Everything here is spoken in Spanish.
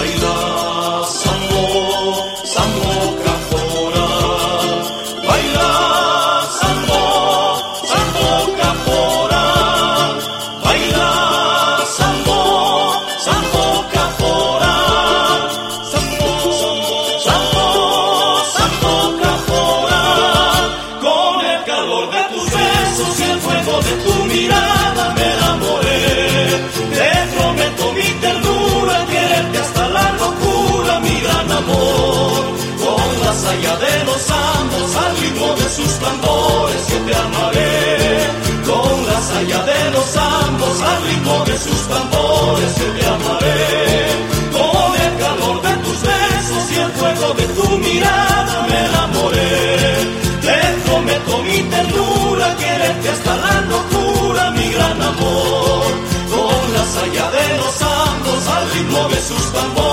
Layla con la saya de los amos, al ritmo de sus tambores yo te amaré, con la saya de los amos, al ritmo de sus tambores yo te amaré, con el calor de tus besos y el fuego de tu mirada me enamoré, te prometo mi ternura, quererte hasta la locura, mi gran amor, con la saya de los amos, al ritmo de sus tambores